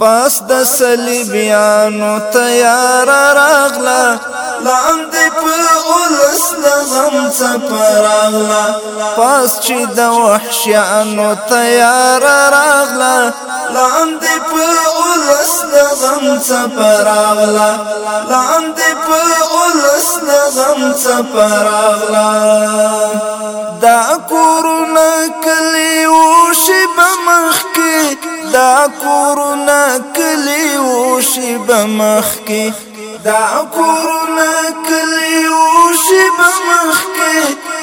پاس د صلیبیانو تیار راغلا لاندې په اولس نغم سپراغلا پاس چې د وحشیانو تیار راغلا لاندې په اولس نغم سپراغلا لاندې په اولس نغم سپراغلا دا کو دا کورونا کلی وشي بمخکی دا کورونا کلی وشي بمخکی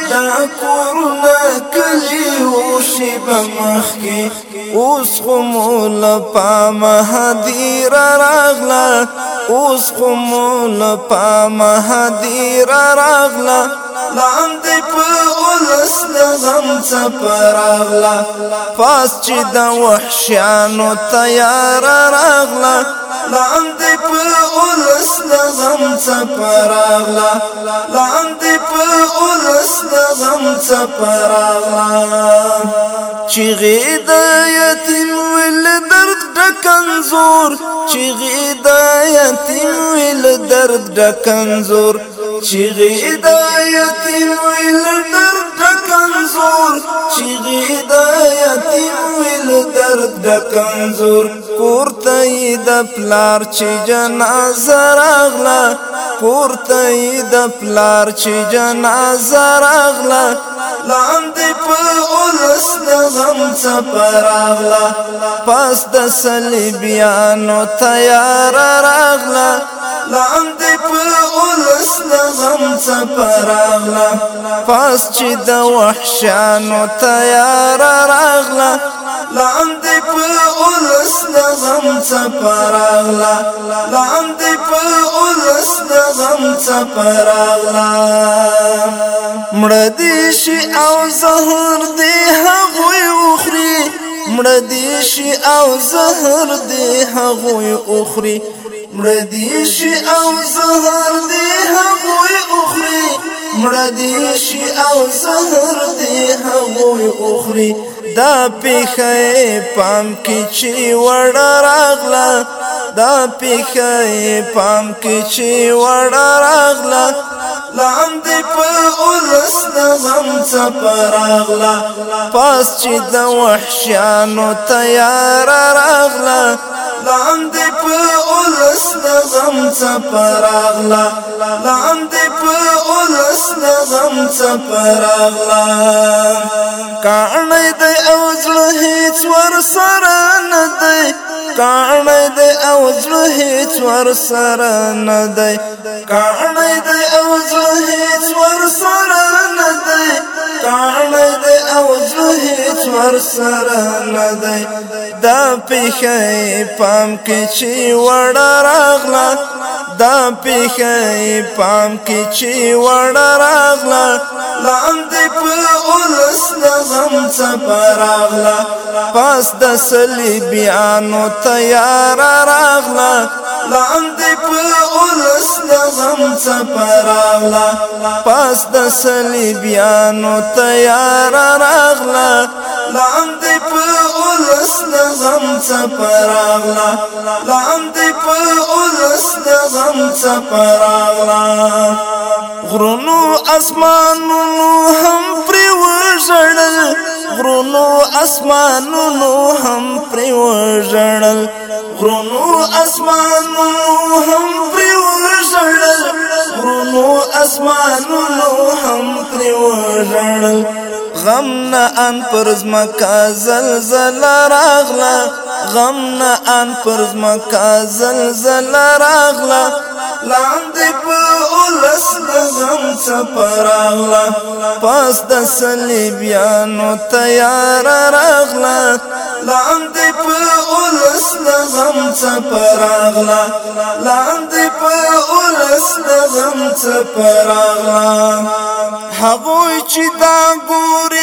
دا کورونا کلی وشي بمخکی اوس خو مول پام هدیر راغلا اوس خو مول پام هدیر راغلا لاندې په سم سپراغلا پاس چې د وحشیانو تیار راغلا لاندې په اورس نظم سپراغلا لاندې په اورس نظم سپراغلا چې غید یتیم ول درد ډکن زور چې غید یتیم ول درد ډکن زور چې غید یتیم ول درد ډکن چیغی دا یتیم ویل درد دا کمزور کورتای دا پلار چی جنازه راغلا کورتای دا پلار چی جنازه راغلا لاندې په اولس نظم سپراغلا پس د صلیبیانو تیار راغلا لاندې په اولس پس لغم سپراغلا پس چی د وحشانو تیار راغلا لعن دی په اولس لغم سپراغلا لعن دی په اولس لغم سپراغلا مړدی شي او زهر دی هغوی وخري مړدی شي او زهر دی هغوی وخري مړدی شي او زهر دې هغوی اخري مړدی شي او زهر دې هغوی اخري دا پیخه پام کی چی وړ راغلا دا پیخه پام کی چی وړ راغلا لام دې په اولس نغم سپراغلا پاس چې د وحشانو تیار راغلا لاندې په اولس نظم څپراغلا لاندې په اولس نظم څپراغلا کانه دې او زړه هیڅ ور سره نه دی کانه دې او زړه هیڅ ور سره نه دی کانه دې او زړه هیڅ ور سره نه دی کانه دې ور سره ندی دا پیخه پام کې چې وړ راغلا دا پیخه پام کې چې وړ راغلا لاندې په اولس نظم څخه راغلا پاس د صلیبیانو تیار راغلا لاندې په اولس نظم څپراغلا پاس د صلیبیانو تیار راغلا لاندې په اولس نظم سپراغلا لاندې په اولس نظم سپراغلا غرونو اسمانونو هم پر وژړل غرونو اسمانونو هم پر وژړل غرونو اسمانونو هم پر وژړل غرونو اسمانونو هم پر وژړل غم نه ان پر زمکا زلزلہ راغلا غم نه ان پر زمکا زلزلہ راغلا لاندې په اولس د غم سپراغلا پاس د صلیبیانو تیار راغلا لاندې په اولس د غم سپراغلا لاندې په اولس د غم سپراغلا هغوی چې دا ګوري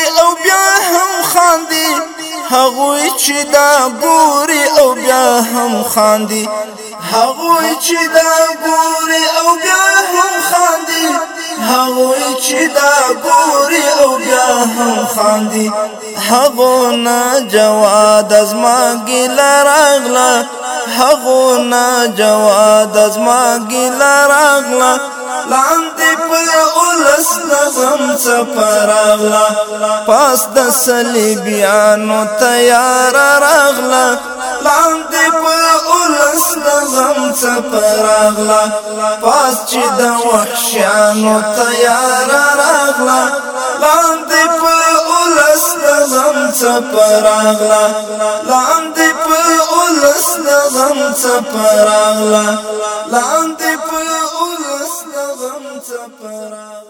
چې دا ګوري او بیا هم خاندي هغوی چې دا ګوري او بیا هم خاندي هغوی چې دا ګوري او بیا هم خاندي هغو نه جواد از ما ګیله راغله هغو نه جواد از ما ګیله راغله لاندې پر سم سفراغلا پاس د صلیبیانو تیار راغلا لاندې په اولس د غم سفراغلا پاس چې د وحشانو تیار راغلا لاندې په اولس د غم سفراغلا لاندې په اولس د غم سفراغلا لاندې په اولس د غم سفراغلا